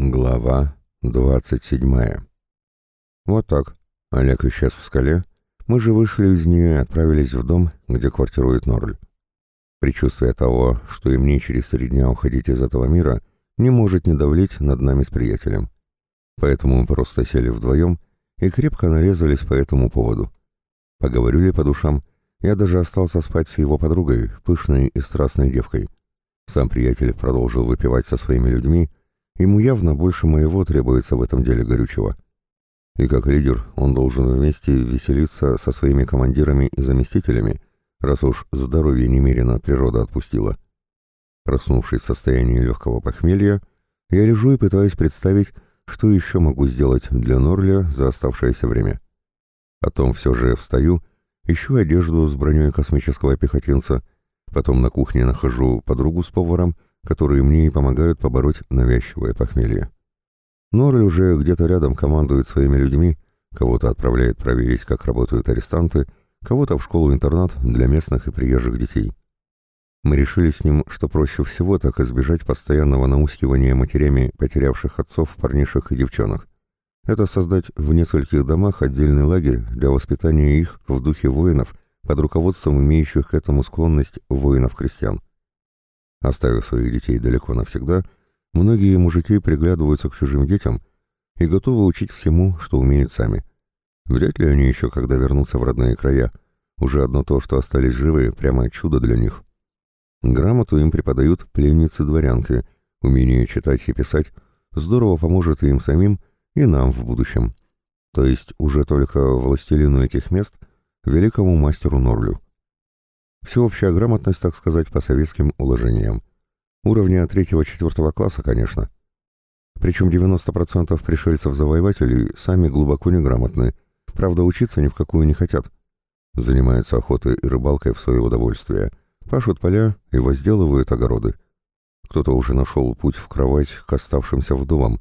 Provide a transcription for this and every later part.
Глава двадцать седьмая. Вот так. Олег исчез в скале. Мы же вышли из нее и отправились в дом, где квартирует Норль. Причувствие того, что и мне через три дня уходить из этого мира, не может не давлеть над нами с приятелем. Поэтому мы просто сели вдвоем и крепко нарезались по этому поводу. Поговорили по душам, я даже остался спать с его подругой, пышной и страстной девкой. Сам приятель продолжил выпивать со своими людьми, Ему явно больше моего требуется в этом деле горючего. И как лидер он должен вместе веселиться со своими командирами и заместителями, раз уж здоровье немерено природа отпустила. Проснувшись в состоянии легкого похмелья, я лежу и пытаюсь представить, что еще могу сделать для Норля за оставшееся время. Потом все же встаю, ищу одежду с броней космического пехотинца, потом на кухне нахожу подругу с поваром — которые мне и помогают побороть навязчивое похмелье. Норы уже где-то рядом командует своими людьми, кого-то отправляет проверить, как работают арестанты, кого-то в школу-интернат для местных и приезжих детей. Мы решили с ним, что проще всего так избежать постоянного наускивания матерями потерявших отцов, парнишек и девчонок. Это создать в нескольких домах отдельный лагерь для воспитания их в духе воинов под руководством имеющих к этому склонность воинов-крестьян. Оставив своих детей далеко навсегда, многие мужики приглядываются к чужим детям и готовы учить всему, что умеют сами. Вряд ли они еще когда вернутся в родные края. Уже одно то, что остались живы, прямо чудо для них. Грамоту им преподают пленницы-дворянки, умение читать и писать здорово поможет и им самим, и нам в будущем. То есть уже только властелину этих мест, великому мастеру Норлю. Всеобщая грамотность, так сказать, по советским уложениям. Уровня третьего-четвертого класса, конечно. Причем 90% пришельцев-завоевателей сами глубоко неграмотны, правда учиться ни в какую не хотят. Занимаются охотой и рыбалкой в свое удовольствие, пашут поля и возделывают огороды. Кто-то уже нашел путь в кровать к оставшимся вдовам,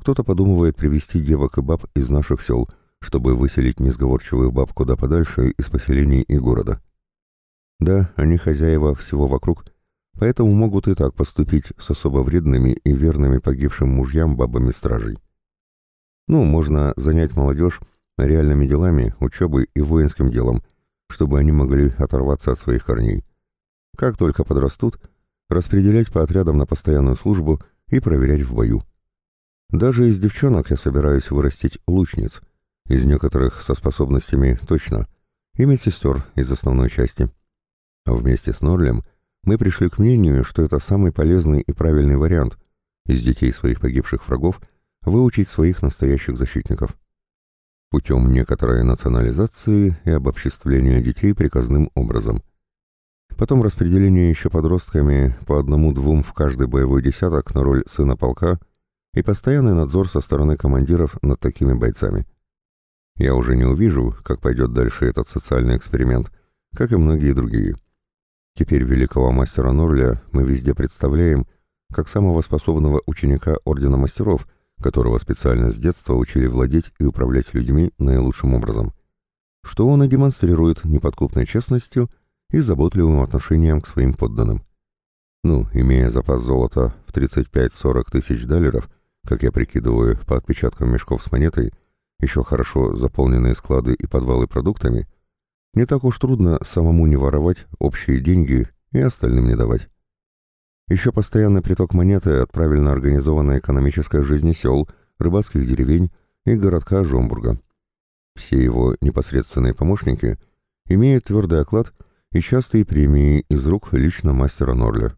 кто-то подумывает привести девок и баб из наших сел, чтобы выселить несговорчивых баб куда подальше из поселений и города. Да, они хозяева всего вокруг, поэтому могут и так поступить с особо вредными и верными погибшим мужьям бабами-стражей. Ну, можно занять молодежь реальными делами, учебой и воинским делом, чтобы они могли оторваться от своих корней. Как только подрастут, распределять по отрядам на постоянную службу и проверять в бою. Даже из девчонок я собираюсь вырастить лучниц, из некоторых со способностями точно, и медсестер из основной части. А вместе с Норлем мы пришли к мнению, что это самый полезный и правильный вариант из детей своих погибших врагов выучить своих настоящих защитников. Путем некоторой национализации и обобществления детей приказным образом. Потом распределение еще подростками по одному-двум в каждый боевой десяток на роль сына полка и постоянный надзор со стороны командиров над такими бойцами. Я уже не увижу, как пойдет дальше этот социальный эксперимент, как и многие другие. Теперь великого мастера Норля мы везде представляем как самого способного ученика Ордена Мастеров, которого специально с детства учили владеть и управлять людьми наилучшим образом, что он и демонстрирует неподкупной честностью и заботливым отношением к своим подданным. Ну, имея запас золота в 35-40 тысяч даллеров, как я прикидываю по отпечаткам мешков с монетой, еще хорошо заполненные склады и подвалы продуктами – не так уж трудно самому не воровать общие деньги и остальным не давать. Еще постоянный приток монеты от правильно организованной экономической жизни сел, рыбацких деревень и городка Жомбурга. Все его непосредственные помощники имеют твердый оклад и частые премии из рук лично мастера Норля.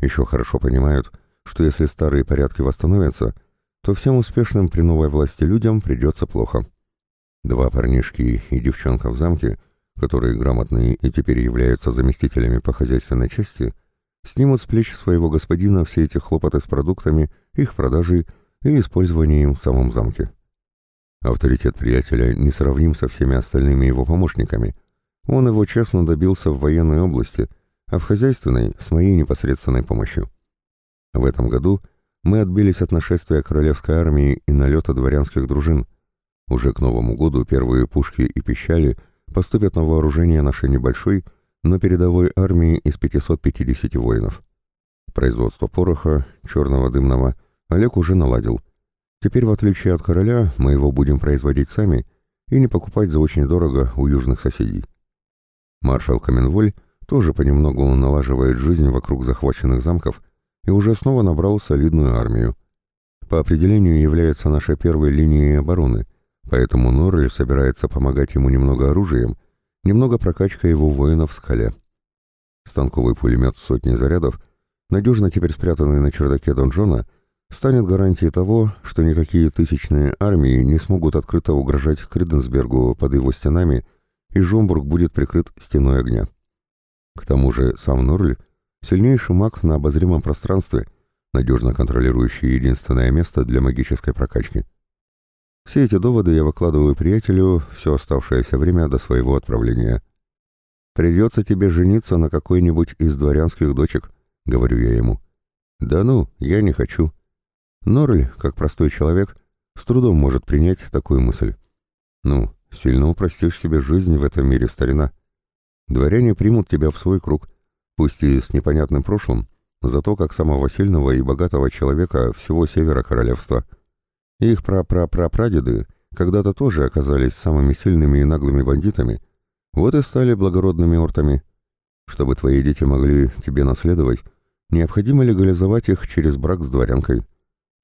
Еще хорошо понимают, что если старые порядки восстановятся, то всем успешным при новой власти людям придется плохо. Два парнишки и девчонка в замке, которые грамотные и теперь являются заместителями по хозяйственной части, снимут с плеч своего господина все эти хлопоты с продуктами, их продажей и использованием в самом замке. Авторитет приятеля не сравним со всеми остальными его помощниками. Он его честно добился в военной области, а в хозяйственной — с моей непосредственной помощью. В этом году мы отбились от нашествия королевской армии и налета дворянских дружин — уже к Новому году первые пушки и пищали поступят на вооружение нашей небольшой, но передовой армии из 550 воинов. Производство пороха, черного дымного, Олег уже наладил. Теперь, в отличие от короля, мы его будем производить сами и не покупать за очень дорого у южных соседей. Маршал Каменволь тоже понемногу налаживает жизнь вокруг захваченных замков и уже снова набрал солидную армию. По определению является нашей первой линией обороны, поэтому Норль собирается помогать ему немного оружием, немного прокачка его воинов в скале. Станковый пулемет сотни зарядов, надежно теперь спрятанный на чердаке донжона, станет гарантией того, что никакие тысячные армии не смогут открыто угрожать Криденсбергу под его стенами, и Жомбург будет прикрыт стеной огня. К тому же сам Норль — сильнейший маг на обозримом пространстве, надежно контролирующий единственное место для магической прокачки. Все эти доводы я выкладываю приятелю все оставшееся время до своего отправления. «Придется тебе жениться на какой-нибудь из дворянских дочек», — говорю я ему. «Да ну, я не хочу». Норль, как простой человек, с трудом может принять такую мысль. «Ну, сильно упростишь себе жизнь в этом мире, старина. Дворяне примут тебя в свой круг, пусть и с непонятным прошлым, зато как самого сильного и богатого человека всего севера королевства. Их пра-пра-пра-прадеды когда-то тоже оказались самыми сильными и наглыми бандитами, вот и стали благородными ортами. Чтобы твои дети могли тебе наследовать, необходимо легализовать их через брак с дворянкой.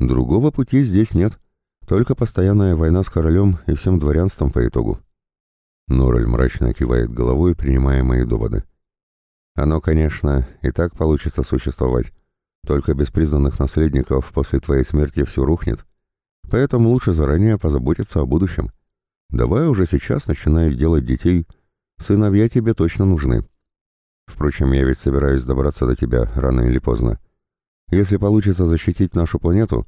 Другого пути здесь нет, только постоянная война с королем и всем дворянством по итогу. Норрель мрачно кивает головой, принимая мои доводы. Оно, конечно, и так получится существовать. Только без признанных наследников после твоей смерти все рухнет. Поэтому лучше заранее позаботиться о будущем. Давай уже сейчас начинай делать детей. Сыновья тебе точно нужны. Впрочем, я ведь собираюсь добраться до тебя рано или поздно. Если получится защитить нашу планету,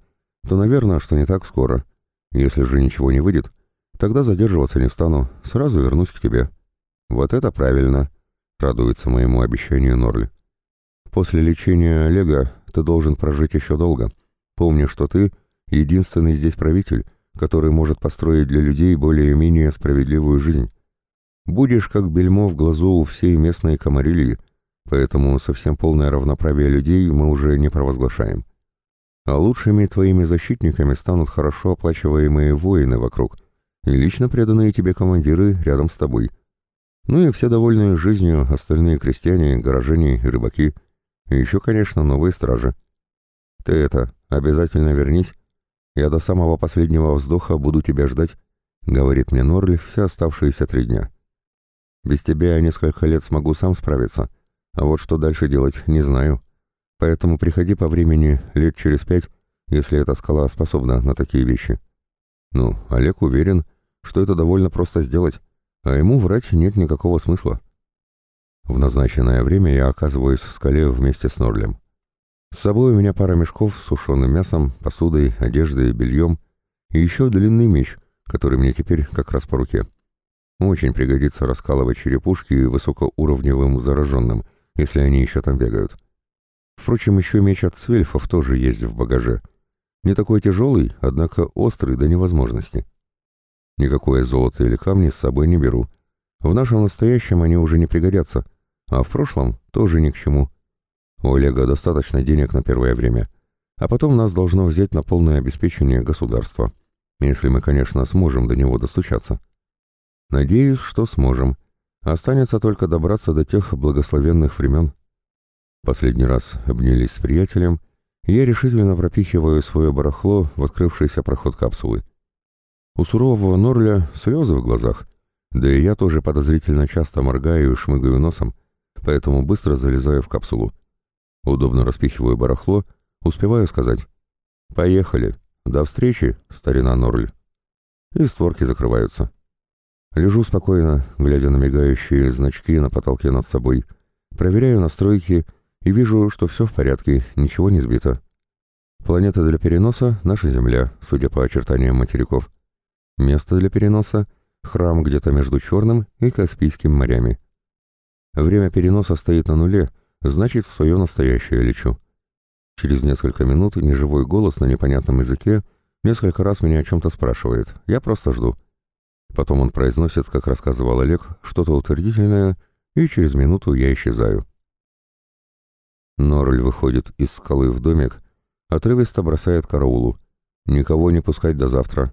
то, наверное, что не так скоро. Если же ничего не выйдет, Тогда задерживаться не стану, сразу вернусь к тебе. Вот это правильно, радуется моему обещанию Норли. После лечения Олега ты должен прожить еще долго. Помни, что ты единственный здесь правитель, который может построить для людей более-менее справедливую жизнь. Будешь как бельмо в глазу у всей местной комарильи, поэтому совсем полное равноправие людей мы уже не провозглашаем. А лучшими твоими защитниками станут хорошо оплачиваемые воины вокруг — и лично преданные тебе командиры рядом с тобой. Ну и все довольные жизнью остальные крестьяне, горожане и рыбаки. И еще, конечно, новые стражи. Ты это, обязательно вернись. Я до самого последнего вздоха буду тебя ждать, говорит мне Норли все оставшиеся три дня. Без тебя я несколько лет смогу сам справиться, а вот что дальше делать, не знаю. Поэтому приходи по времени лет через пять, если эта скала способна на такие вещи. Ну, Олег уверен, что это довольно просто сделать, а ему врать нет никакого смысла. В назначенное время я оказываюсь в скале вместе с Норлем. С собой у меня пара мешков с сушеным мясом, посудой, одеждой, бельем и еще длинный меч, который мне теперь как раз по руке. Очень пригодится раскалывать черепушки высокоуровневым зараженным, если они еще там бегают. Впрочем, еще меч от свельфов тоже есть в багаже. Не такой тяжелый, однако острый до невозможности. Никакое золото или камни с собой не беру. В нашем настоящем они уже не пригодятся, а в прошлом тоже ни к чему. У Олега достаточно денег на первое время, а потом нас должно взять на полное обеспечение государства, если мы, конечно, сможем до него достучаться. Надеюсь, что сможем. Останется только добраться до тех благословенных времен. Последний раз обнялись с приятелем, и я решительно пропихиваю свое барахло в открывшийся проход капсулы. У сурового Норля слезы в глазах, да и я тоже подозрительно часто моргаю и шмыгаю носом, поэтому быстро залезаю в капсулу. Удобно распихиваю барахло, успеваю сказать «Поехали, до встречи, старина Норль». И створки закрываются. Лежу спокойно, глядя на мигающие значки на потолке над собой, проверяю настройки и вижу, что все в порядке, ничего не сбито. Планета для переноса — наша Земля, судя по очертаниям материков. Место для переноса — храм где-то между Черным и Каспийским морями. Время переноса стоит на нуле, значит, в свое настоящее лечу. Через несколько минут неживой голос на непонятном языке несколько раз меня о чем-то спрашивает. Я просто жду. Потом он произносит, как рассказывал Олег, что-то утвердительное, и через минуту я исчезаю. Норль выходит из скалы в домик, Отрывисто бросает караулу. Никого не пускать до завтра.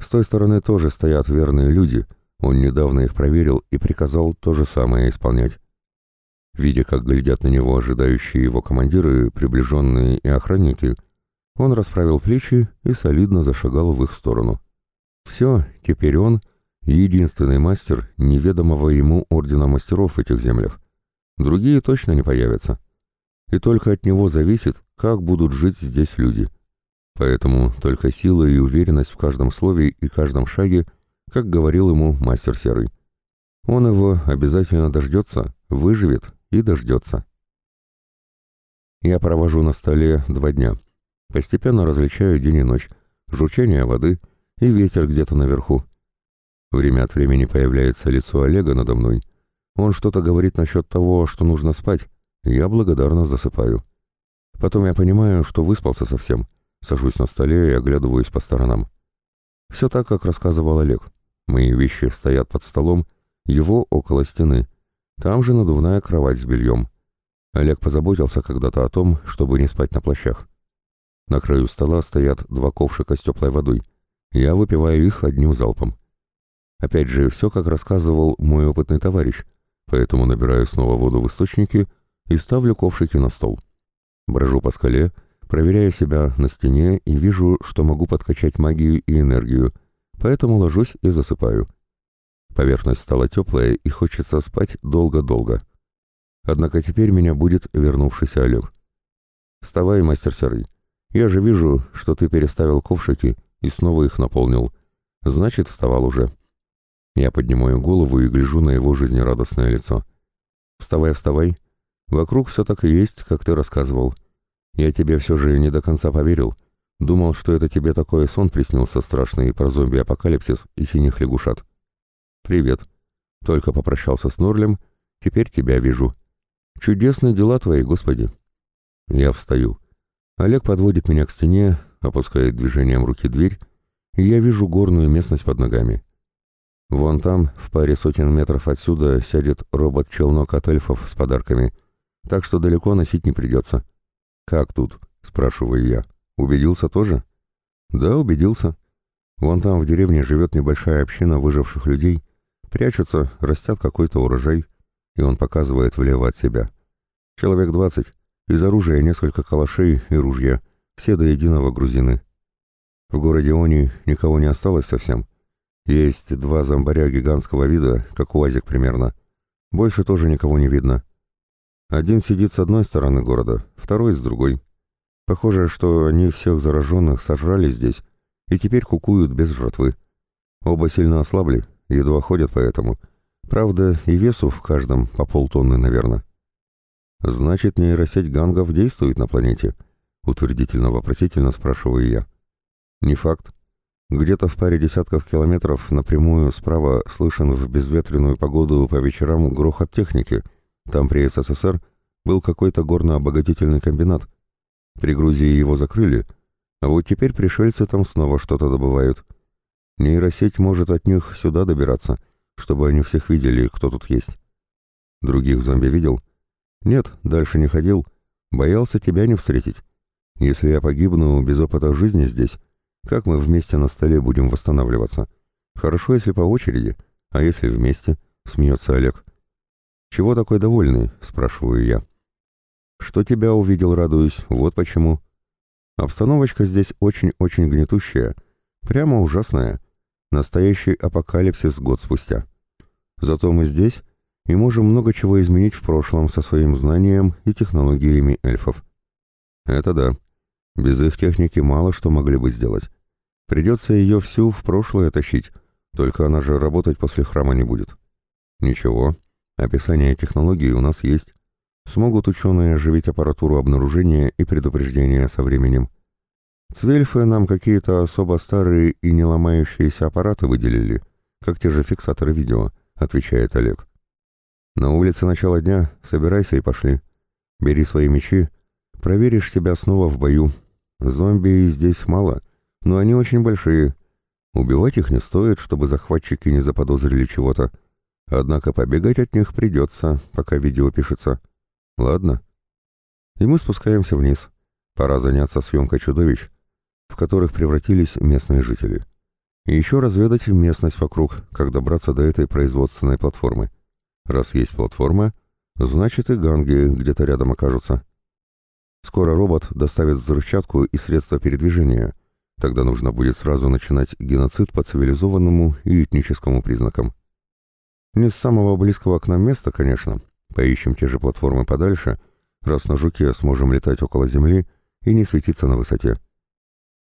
С той стороны тоже стоят верные люди. Он недавно их проверил и приказал то же самое исполнять. Видя, как глядят на него ожидающие его командиры, приближенные и охранники, он расправил плечи и солидно зашагал в их сторону. Все, теперь он — единственный мастер неведомого ему ордена мастеров этих землях. Другие точно не появятся. И только от него зависит, как будут жить здесь люди. Поэтому только сила и уверенность в каждом слове и каждом шаге, как говорил ему мастер Серый. Он его обязательно дождется, выживет и дождется. Я провожу на столе два дня. Постепенно различаю день и ночь, журчание воды и ветер где-то наверху. Время от времени появляется лицо Олега надо мной. Он что-то говорит насчет того, что нужно спать. Я благодарно засыпаю. Потом я понимаю, что выспался совсем. Сажусь на столе и оглядываюсь по сторонам. Все так, как рассказывал Олег. Мои вещи стоят под столом, его около стены. Там же надувная кровать с бельем. Олег позаботился когда-то о том, чтобы не спать на плащах. На краю стола стоят два ковшика с теплой водой. Я выпиваю их одним залпом. Опять же, все как рассказывал мой опытный товарищ, поэтому набираю снова воду в источнике и ставлю ковшики на стол. Брожу по скале, проверяю себя на стене и вижу, что могу подкачать магию и энергию, поэтому ложусь и засыпаю. Поверхность стала теплая и хочется спать долго-долго. Однако теперь меня будет вернувшийся Олег. «Вставай, мастер Серый. Я же вижу, что ты переставил ковшики и снова их наполнил. Значит, вставал уже». Я поднимаю голову и гляжу на его жизнерадостное лицо. «Вставай, вставай. Вокруг все так и есть, как ты рассказывал. Я тебе все же не до конца поверил. Думал, что это тебе такой сон приснился страшный про зомби-апокалипсис и синих лягушат. «Привет. Только попрощался с Норлем. Теперь тебя вижу. Чудесные дела твои, Господи». Я встаю. Олег подводит меня к стене, опускает движением руки дверь, и я вижу горную местность под ногами. Вон там, в паре сотен метров отсюда, сядет робот-челнок от эльфов с подарками, так что далеко носить не придется. «Как тут?» — спрашиваю я. «Убедился тоже?» «Да, убедился. Вон там в деревне живет небольшая община выживших людей, Прячутся, растят какой-то урожай, и он показывает влево от себя. Человек двадцать, из оружия несколько калашей и ружья, все до единого грузины. В городе Они никого не осталось совсем. Есть два зомбаря гигантского вида, как уазик примерно. Больше тоже никого не видно. Один сидит с одной стороны города, второй с другой. Похоже, что они всех зараженных сожрали здесь и теперь кукуют без жратвы. Оба сильно ослабли, едва ходят поэтому. Правда, и весу в каждом по полтонны, наверное. Значит, нейросеть гангов действует на планете? Утвердительно-вопросительно спрашиваю я. Не факт. Где-то в паре десятков километров напрямую справа слышен в безветренную погоду по вечерам грохот техники. Там при СССР был какой-то горно-обогатительный комбинат. При Грузии его закрыли, а вот теперь пришельцы там снова что-то добывают. Нейросеть может от них сюда добираться, чтобы они всех видели, кто тут есть. Других зомби видел? Нет, дальше не ходил. Боялся тебя не встретить. Если я погибну без опыта жизни здесь, как мы вместе на столе будем восстанавливаться? Хорошо, если по очереди, а если вместе? Смеется Олег. Чего такой довольный? Спрашиваю я. Что тебя увидел, радуюсь, вот почему. Обстановочка здесь очень-очень гнетущая, прямо ужасная. Настоящий апокалипсис год спустя. Зато мы здесь и можем много чего изменить в прошлом со своим знанием и технологиями эльфов. Это да. Без их техники мало что могли бы сделать. Придется ее всю в прошлое тащить, только она же работать после храма не будет. Ничего, описание технологий у нас есть. Смогут ученые оживить аппаратуру обнаружения и предупреждения со временем. Цвельфы нам какие-то особо старые и не ломающиеся аппараты выделили, как те же фиксаторы видео, отвечает Олег. На улице начало дня, собирайся и пошли. Бери свои мечи, проверишь себя снова в бою. Зомби здесь мало, но они очень большие. Убивать их не стоит, чтобы захватчики не заподозрили чего-то. Однако побегать от них придется, пока видео пишется. Ладно. И мы спускаемся вниз. Пора заняться съемкой чудовищ, в которых превратились местные жители. И еще разведать местность вокруг, как добраться до этой производственной платформы. Раз есть платформа, значит и ганги где-то рядом окажутся. Скоро робот доставит взрывчатку и средства передвижения. Тогда нужно будет сразу начинать геноцид по цивилизованному и этническому признакам. Не с самого близкого к нам места, конечно. Поищем те же платформы подальше, раз на жуке сможем летать около Земли и не светиться на высоте.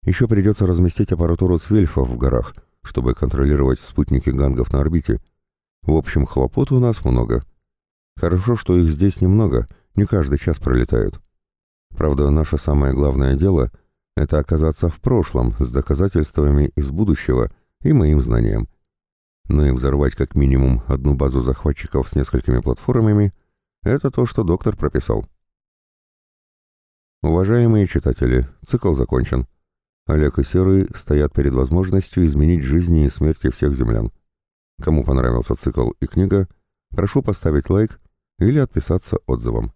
Еще придется разместить аппаратуру Свельфов в горах, чтобы контролировать спутники гангов на орбите. В общем, хлопот у нас много. Хорошо, что их здесь немного, не каждый час пролетают. Правда, наше самое главное дело — это оказаться в прошлом с доказательствами из будущего и моим знанием. Но и взорвать как минимум одну базу захватчиков с несколькими платформами — это то, что доктор прописал. Уважаемые читатели, цикл закончен. Олег и Серый стоят перед возможностью изменить жизни и смерти всех землян. Кому понравился цикл и книга, прошу поставить лайк или отписаться отзывом.